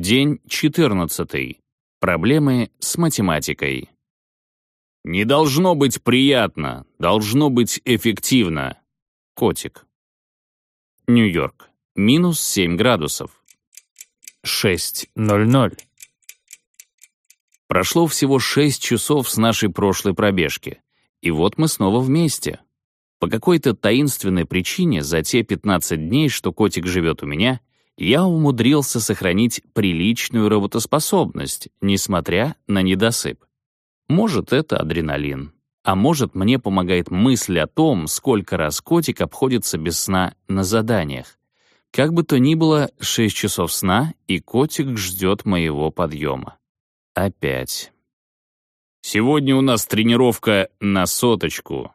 День 14. Проблемы с математикой. Не должно быть приятно, должно быть эффективно. Котик. Нью-Йорк. Минус 7 градусов. 6.00. Прошло всего 6 часов с нашей прошлой пробежки. И вот мы снова вместе. По какой-то таинственной причине за те 15 дней, что котик живет у меня, я умудрился сохранить приличную работоспособность, несмотря на недосып. Может, это адреналин. А может, мне помогает мысль о том, сколько раз котик обходится без сна на заданиях. Как бы то ни было, 6 часов сна, и котик ждет моего подъема. Опять. Сегодня у нас тренировка на соточку.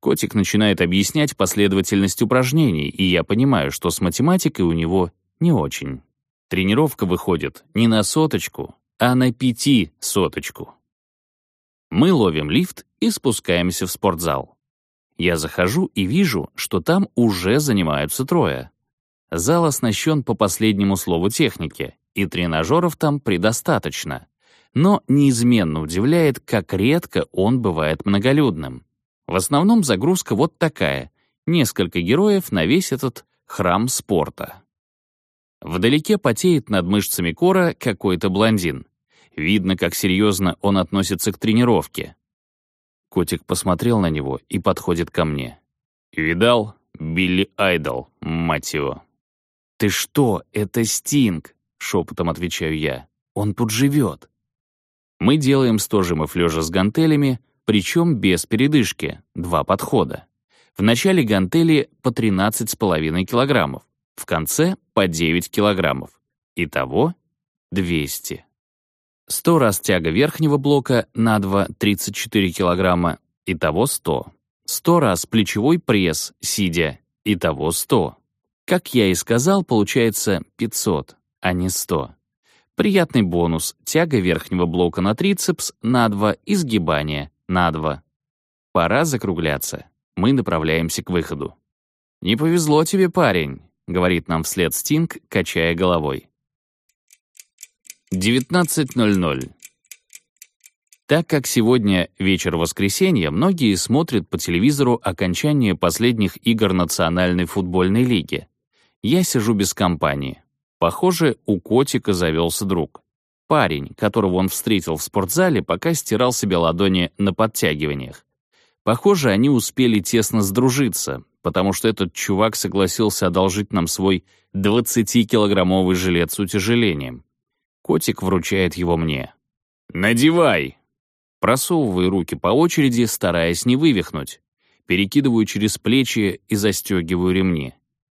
Котик начинает объяснять последовательность упражнений, и я понимаю, что с математикой у него не очень. Тренировка выходит не на соточку, а на пяти соточку. Мы ловим лифт и спускаемся в спортзал. Я захожу и вижу, что там уже занимаются трое. Зал оснащен по последнему слову техники, и тренажеров там предостаточно. Но неизменно удивляет, как редко он бывает многолюдным. В основном загрузка вот такая — несколько героев на весь этот храм спорта. Вдалеке потеет над мышцами кора какой-то блондин. Видно, как серьезно он относится к тренировке. Котик посмотрел на него и подходит ко мне. «Видал? Билли Айдол, мать его». «Ты что, это Стинг?» — шепотом отвечаю я. «Он тут живет». Мы делаем сто жимов лежа с гантелями, причем без передышки, два подхода. В начале гантели по 13,5 килограммов, в конце по 9 килограммов. Итого 200. 100 раз тяга верхнего блока на 2 — 34 килограмма. Итого 100. 100 раз плечевой пресс, сидя. Итого 100. Как я и сказал, получается 500, а не 100. Приятный бонус — тяга верхнего блока на трицепс на 2 и сгибание на 2. Пора закругляться. Мы направляемся к выходу. «Не повезло тебе, парень. — говорит нам вслед Стинг, качая головой. 19.00. Так как сегодня вечер воскресенья, многие смотрят по телевизору окончание последних игр Национальной футбольной лиги. Я сижу без компании. Похоже, у котика завелся друг. Парень, которого он встретил в спортзале, пока стирал себе ладони на подтягиваниях. Похоже, они успели тесно сдружиться, потому что этот чувак согласился одолжить нам свой 20-килограммовый жилет с утяжелением. Котик вручает его мне. «Надевай!» Просовываю руки по очереди, стараясь не вывихнуть. Перекидываю через плечи и застегиваю ремни.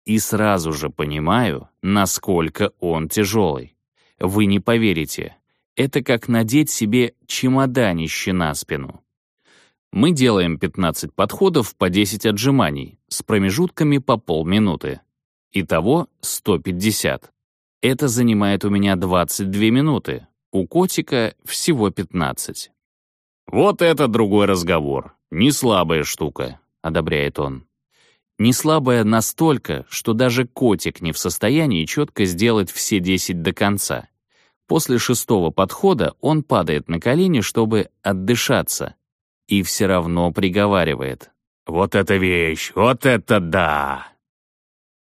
И сразу же понимаю, насколько он тяжелый. Вы не поверите. Это как надеть себе чемоданище на спину. Мы делаем 15 подходов по 10 отжиманий с промежутками по полминуты. Итого 150. Это занимает у меня 22 минуты. У котика всего 15. «Вот это другой разговор. Не слабая штука», — одобряет он. Не слабая настолько, что даже котик не в состоянии четко сделать все 10 до конца. После шестого подхода он падает на колени, чтобы отдышаться, и все равно приговаривает. «Вот это вещь! Вот это да!»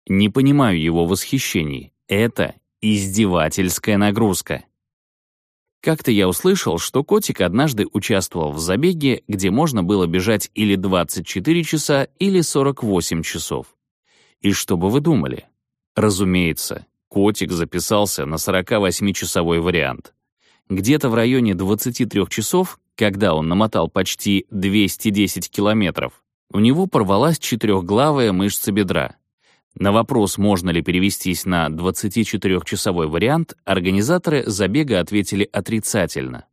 Не понимаю его восхищений. Это издевательская нагрузка. Как-то я услышал, что котик однажды участвовал в забеге, где можно было бежать или 24 часа, или 48 часов. И что бы вы думали? Разумеется, котик записался на 48-часовой вариант. Где-то в районе 23 часов когда он намотал почти 210 километров, у него порвалась четырехглавая мышца бедра. На вопрос, можно ли перевестись на 24-часовой вариант, организаторы забега ответили отрицательно.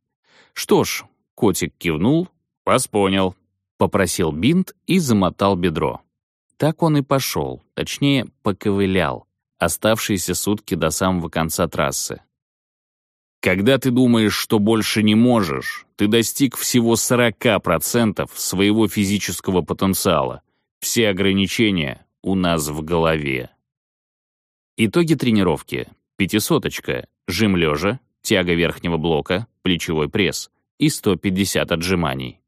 Что ж, котик кивнул, «Вас понял», попросил бинт и замотал бедро. Так он и пошел, точнее, поковылял, оставшиеся сутки до самого конца трассы. Когда ты думаешь, что больше не можешь, ты достиг всего 40% своего физического потенциала. Все ограничения у нас в голове. Итоги тренировки. Пятисоточка. жим лежа, тяга верхнего блока, плечевой пресс и 150 отжиманий.